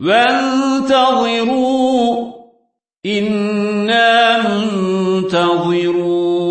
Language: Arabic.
وانتظروا إنا منتظرون.